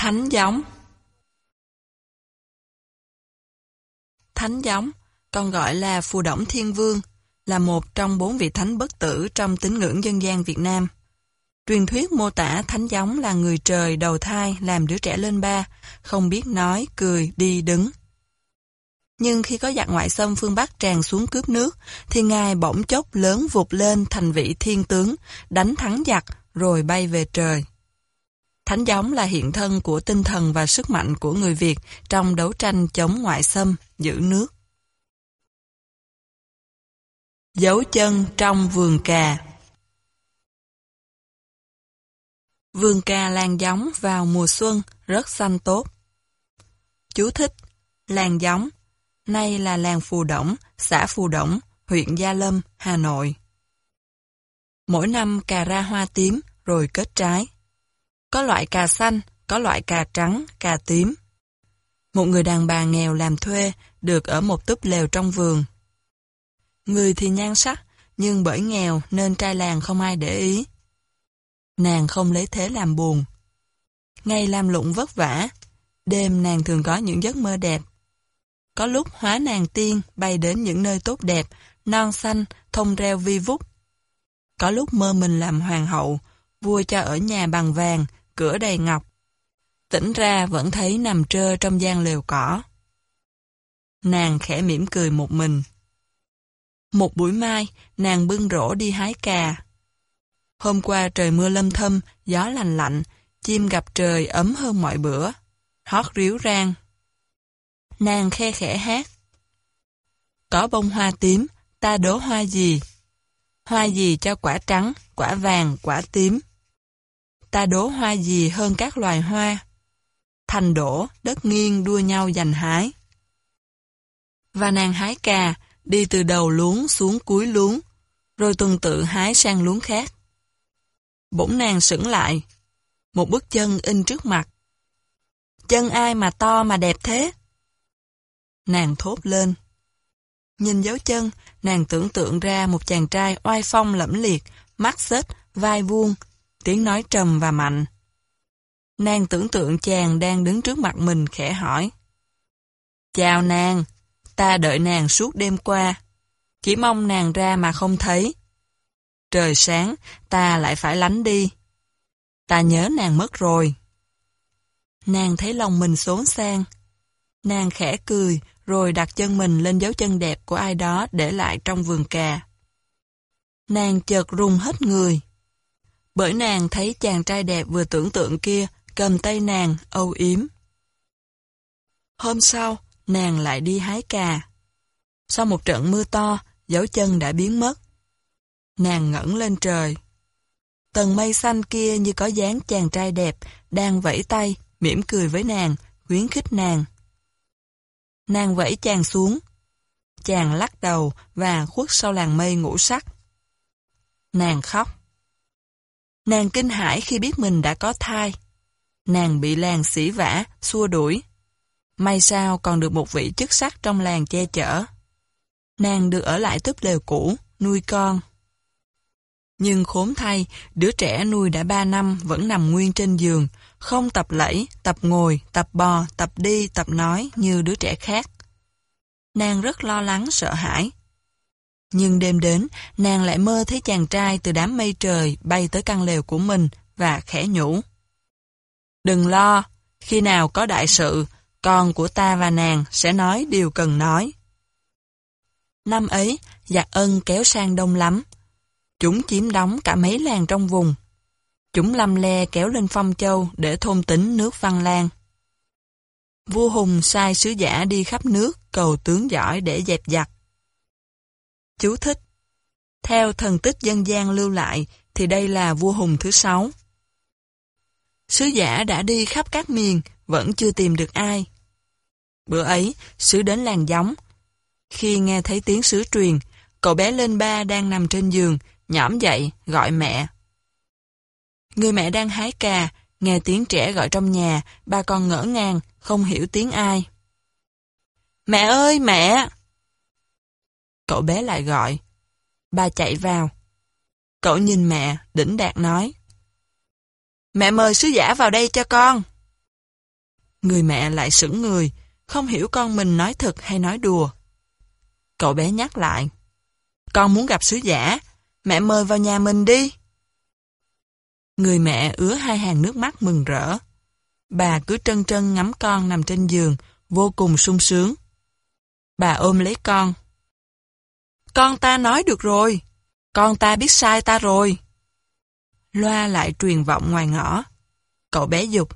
Thánh giống Thánh giống, còn gọi là Phù Đổng Thiên Vương, là một trong bốn vị thánh bất tử trong tín ngưỡng dân gian Việt Nam. Truyền thuyết mô tả thánh giống là người trời đầu thai làm đứa trẻ lên ba, không biết nói, cười, đi, đứng. Nhưng khi có giặc ngoại xâm phương Bắc tràn xuống cướp nước, thì Ngài bỗng chốc lớn vụt lên thành vị thiên tướng, đánh thắng giặc, rồi bay về trời. Thánh giống là hiện thân của tinh thần và sức mạnh của người Việt trong đấu tranh chống ngoại xâm, giữ nước. Dấu chân trong vườn cà Vườn cà làng giống vào mùa xuân rất xanh tốt. Chú thích Làng giống Nay là làng Phù Đổng, xã Phù Đổng, huyện Gia Lâm, Hà Nội. Mỗi năm cà ra hoa tím rồi kết trái. Có loại cà xanh, có loại cà trắng, cà tím. Một người đàn bà nghèo làm thuê được ở một túp lều trong vườn. Người thì nhan sắc, nhưng bởi nghèo nên trai làng không ai để ý. Nàng không lấy thế làm buồn. Ngày làm lụng vất vả, đêm nàng thường có những giấc mơ đẹp. Có lúc hóa nàng tiên bay đến những nơi tốt đẹp, non xanh, thông reo vi vút. Có lúc mơ mình làm hoàng hậu, vua cho ở nhà bằng vàng, cửa đầy ngọc. Tỉnh ra vẫn thấy nằm trơ trong gian lều cỏ. Nàng khẽ mỉm cười một mình. Một buổi mai, nàng bưng rổ đi hái cà. Hôm qua trời mưa lâm thâm, gió lành lạnh, chim gặp trời ấm hơn mọi bữa. Hót ríu rang. Nàng khe khẽ hát. Có bông hoa tím, ta đố hoa gì? Hoa gì cho quả trắng, quả vàng, quả tím? Ta đố hoa gì hơn các loài hoa? Thành đổ, đất nghiêng đua nhau giành hái. Và nàng hái cà, đi từ đầu luống xuống cuối luống, rồi tuần tự hái sang luống khác. Bỗng nàng sững lại, một bước chân in trước mặt. Chân ai mà to mà đẹp thế? Nàng thốt lên. Nhìn dấu chân, nàng tưởng tượng ra một chàng trai oai phong lẫm liệt, mắt xếch, vai vuông, tiếng nói trầm và mạnh. Nàng tưởng tượng chàng đang đứng trước mặt mình khẽ hỏi. Chào nàng, ta đợi nàng suốt đêm qua. Chỉ mong nàng ra mà không thấy. Trời sáng, ta lại phải lánh đi. Ta nhớ nàng mất rồi. Nàng thấy lòng mình xốn sang. Nàng khẽ cười, rồi đặt chân mình lên dấu chân đẹp của ai đó để lại trong vườn cà. Nàng chợt rung hết người. Bởi nàng thấy chàng trai đẹp vừa tưởng tượng kia cầm tay nàng, âu yếm. Hôm sau, nàng lại đi hái cà. Sau một trận mưa to, dấu chân đã biến mất. Nàng ngẩng lên trời. Tầng mây xanh kia như có dáng chàng trai đẹp, đang vẫy tay, mỉm cười với nàng, khuyến khích nàng. Nàng vẫy chàng xuống. Chàng lắc đầu và khuất sau làng mây ngủ sắc. Nàng khóc. Nàng kinh hãi khi biết mình đã có thai. Nàng bị làng xỉ vả, xua đuổi. May sao còn được một vị chức sắc trong làng che chở. Nàng được ở lại túp lều cũ, nuôi con. Nhưng khốn thay, đứa trẻ nuôi đã ba năm vẫn nằm nguyên trên giường, không tập lẫy, tập ngồi, tập bò, tập đi, tập nói như đứa trẻ khác. Nàng rất lo lắng, sợ hãi. Nhưng đêm đến, nàng lại mơ thấy chàng trai từ đám mây trời bay tới căn lều của mình và khẽ nhủ. Đừng lo, khi nào có đại sự, con của ta và nàng sẽ nói điều cần nói. Năm ấy, giặc ân kéo sang đông lắm. Chúng chiếm đóng cả mấy làng trong vùng. Chúng lâm le kéo lên Phong Châu để thôn tính nước Văn Lan. Vua Hùng sai sứ giả đi khắp nước cầu tướng giỏi để dẹp giặc. Chú thích Theo thần tích dân gian lưu lại thì đây là vua Hùng thứ sáu. Sứ giả đã đi khắp các miền, vẫn chưa tìm được ai. Bữa ấy, sứ đến làng giống. Khi nghe thấy tiếng sứ truyền, cậu bé lên ba đang nằm trên giường, nhõm dậy, gọi mẹ. Người mẹ đang hái cà, nghe tiếng trẻ gọi trong nhà, ba con ngỡ ngàng, không hiểu tiếng ai. Mẹ ơi, mẹ! Cậu bé lại gọi. bà chạy vào. Cậu nhìn mẹ, đỉnh đạt nói. Mẹ mời sứ giả vào đây cho con. Người mẹ lại sững người, không hiểu con mình nói thật hay nói đùa. Cậu bé nhắc lại. Con muốn gặp sứ giả, mẹ mời vào nhà mình đi. Người mẹ ứa hai hàng nước mắt mừng rỡ. Bà cứ trân trân ngắm con nằm trên giường, vô cùng sung sướng. Bà ôm lấy con. Con ta nói được rồi. Con ta biết sai ta rồi. Loa lại truyền vọng ngoài ngõ. Cậu bé dục.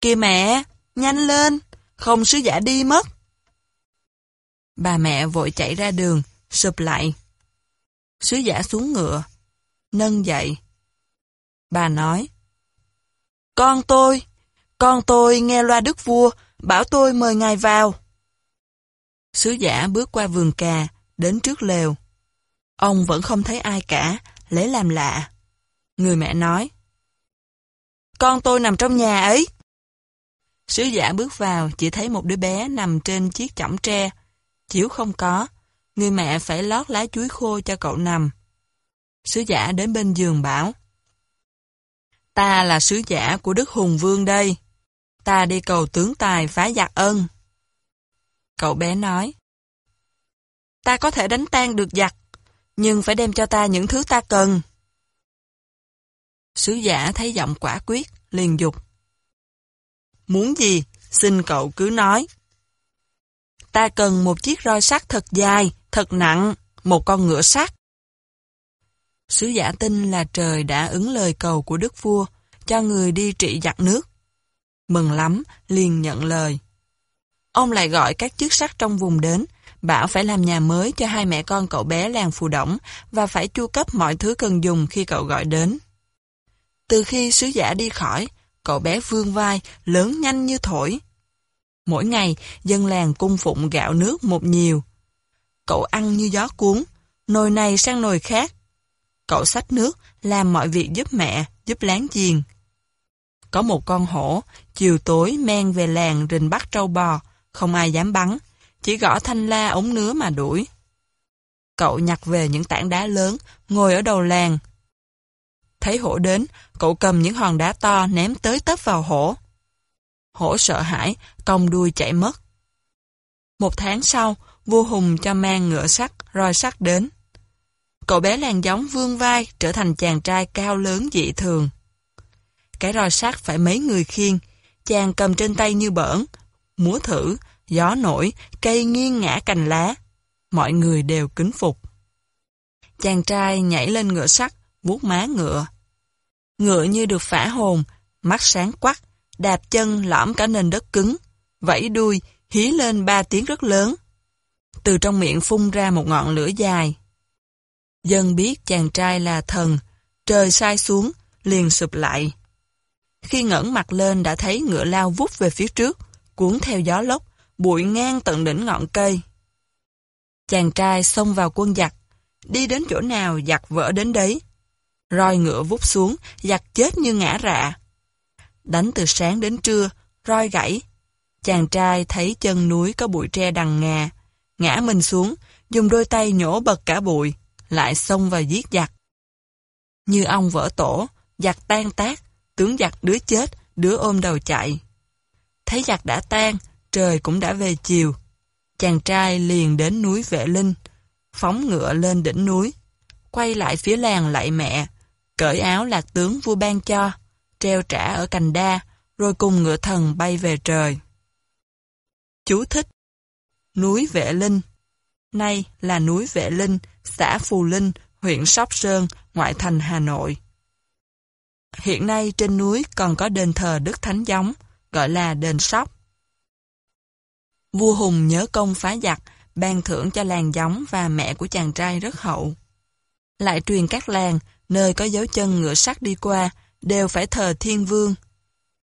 Kìa mẹ, nhanh lên, không sứ giả đi mất. Bà mẹ vội chạy ra đường, sụp lại. Sứ giả xuống ngựa, nâng dậy. Bà nói, Con tôi, con tôi nghe loa đức vua, bảo tôi mời ngài vào. Sứ giả bước qua vườn cà, đến trước lều. Ông vẫn không thấy ai cả, lấy làm lạ. Người mẹ nói, Con tôi nằm trong nhà ấy. Sứ giả bước vào, chỉ thấy một đứa bé nằm trên chiếc chõng tre. Chiếu không có, người mẹ phải lót lá chuối khô cho cậu nằm. Sứ giả đến bên giường bảo, Ta là sứ giả của Đức Hùng Vương đây. Ta đi cầu tướng tài phá giặc ân. Cậu bé nói, Ta có thể đánh tan được giặc, nhưng phải đem cho ta những thứ ta cần. Sứ giả thấy giọng quả quyết, liền dục. Muốn gì, xin cậu cứ nói. Ta cần một chiếc roi sắt thật dài, thật nặng, một con ngựa sắt. Sứ giả tin là trời đã ứng lời cầu của đức vua, cho người đi trị giặc nước. Mừng lắm, liền nhận lời. Ông lại gọi các chức sắc trong vùng đến, bảo phải làm nhà mới cho hai mẹ con cậu bé làng phù động và phải chu cấp mọi thứ cần dùng khi cậu gọi đến. Từ khi sứ giả đi khỏi, cậu bé vương vai, lớn nhanh như thổi. Mỗi ngày, dân làng cung phụng gạo nước một nhiều. Cậu ăn như gió cuốn, nồi này sang nồi khác. Cậu xách nước, làm mọi việc giúp mẹ, giúp láng giềng. Có một con hổ, chiều tối men về làng rình bắt trâu bò, không ai dám bắn, chỉ gõ thanh la ống nứa mà đuổi. Cậu nhặt về những tảng đá lớn, ngồi ở đầu làng. Thấy hổ đến, cậu cầm những hòn đá to ném tới tấp vào hổ. Hổ sợ hãi, cong đuôi chạy mất. Một tháng sau, vua Hùng cho mang ngựa sắt, roi sắt đến. Cậu bé làng giống vương vai trở thành chàng trai cao lớn dị thường. Cái roi sắt phải mấy người khiêng, chàng cầm trên tay như bỡn, múa thử, gió nổi, cây nghiêng ngã cành lá. Mọi người đều kính phục. Chàng trai nhảy lên ngựa sắt, vuốt má ngựa. Ngựa như được phả hồn, mắt sáng quắc, đạp chân lõm cả nền đất cứng, vẫy đuôi, hí lên ba tiếng rất lớn. Từ trong miệng phun ra một ngọn lửa dài. Dân biết chàng trai là thần, trời sai xuống, liền sụp lại. Khi ngẩng mặt lên đã thấy ngựa lao vút về phía trước, cuốn theo gió lốc, bụi ngang tận đỉnh ngọn cây. Chàng trai xông vào quân giặc, đi đến chỗ nào giặc vỡ đến đấy. Roi ngựa vút xuống, giặc chết như ngã rạ. Đánh từ sáng đến trưa, roi gãy. Chàng trai thấy chân núi có bụi tre đằng ngà, ngã mình xuống, dùng đôi tay nhổ bật cả bụi, lại xông vào giết giặc. Như ông vỡ tổ, giặc tan tác, tướng giặc đứa chết, đứa ôm đầu chạy. Thấy giặc đã tan, trời cũng đã về chiều. Chàng trai liền đến núi Vệ Linh, phóng ngựa lên đỉnh núi, quay lại phía làng lại mẹ, cởi áo lạc tướng vua ban cho, treo trả ở cành đa, rồi cùng ngựa thần bay về trời. Chú thích Núi Vệ Linh Nay là núi Vệ Linh, xã Phù Linh, huyện Sóc Sơn, ngoại thành Hà Nội. Hiện nay trên núi còn có đền thờ Đức Thánh Giống, gọi là đền Sóc. Vua Hùng nhớ công phá giặc, ban thưởng cho làng giống và mẹ của chàng trai rất hậu. Lại truyền các làng, nơi có dấu chân ngựa sắt đi qua, đều phải thờ thiên vương.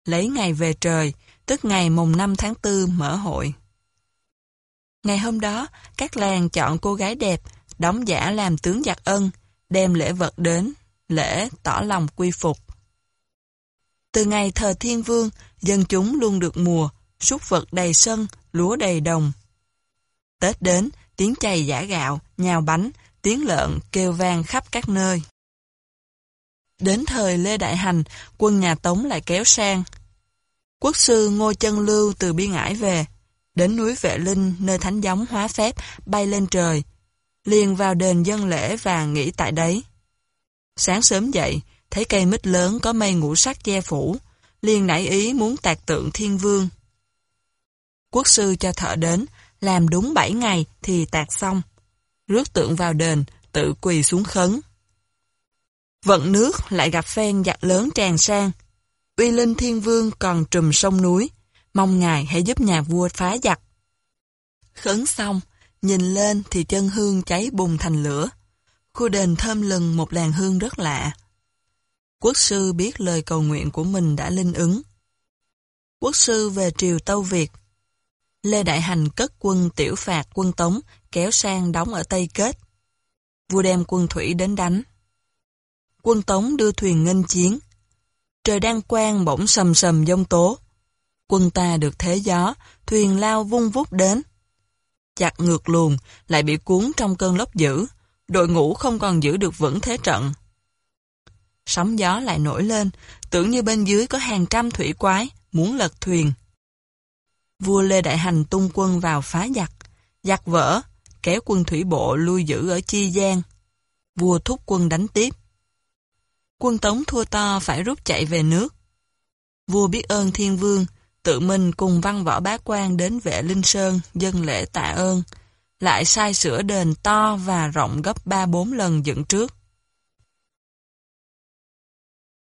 Lấy ngày về trời, tức ngày mùng 5 tháng 4 mở hội. Ngày hôm đó, các làng chọn cô gái đẹp, đóng giả làm tướng giặc ân, đem lễ vật đến, lễ tỏ lòng quy phục. Từ ngày thờ thiên vương, dân chúng luôn được mùa, súc vật đầy sân, lúa đầy đồng. Tết đến, tiếng chày giả gạo, nhào bánh, tiếng lợn kêu vang khắp các nơi. Đến thời Lê Đại Hành, quân nhà Tống lại kéo sang. Quốc sư Ngô Chân Lưu từ biên ải về, đến núi Vệ Linh nơi thánh giống hóa phép bay lên trời, liền vào đền dân lễ và nghỉ tại đấy. Sáng sớm dậy, thấy cây mít lớn có mây ngũ sắc che phủ, liền nảy ý muốn tạc tượng thiên vương. Quốc sư cho thợ đến, làm đúng 7 ngày thì tạc xong. Rước tượng vào đền, tự quỳ xuống khấn. Vận nước lại gặp phen giặc lớn tràn sang. Uy linh thiên vương còn trùm sông núi, mong ngài hãy giúp nhà vua phá giặc. Khấn xong, nhìn lên thì chân hương cháy bùng thành lửa. Khu đền thơm lừng một làn hương rất lạ. Quốc sư biết lời cầu nguyện của mình đã linh ứng. Quốc sư về triều Tâu Việt. Lê Đại Hành cất quân tiểu phạt quân Tống kéo sang đóng ở Tây Kết. Vua đem quân thủy đến đánh. Quân Tống đưa thuyền nghênh chiến. Trời đang quang bỗng sầm sầm giông tố. Quân ta được thế gió, thuyền lao vung vút đến. Chặt ngược luồng, lại bị cuốn trong cơn lốc dữ. Đội ngũ không còn giữ được vững thế trận. Sóng gió lại nổi lên, tưởng như bên dưới có hàng trăm thủy quái, muốn lật thuyền. Vua Lê Đại Hành tung quân vào phá giặc, giặc vỡ, kéo quân thủy bộ lui giữ ở Chi Giang. Vua thúc quân đánh tiếp. Quân Tống thua to phải rút chạy về nước. Vua biết ơn thiên vương, tự mình cùng văn võ bá quan đến vệ Linh Sơn dân lễ tạ ơn, lại sai sửa đền to và rộng gấp 3-4 lần dựng trước.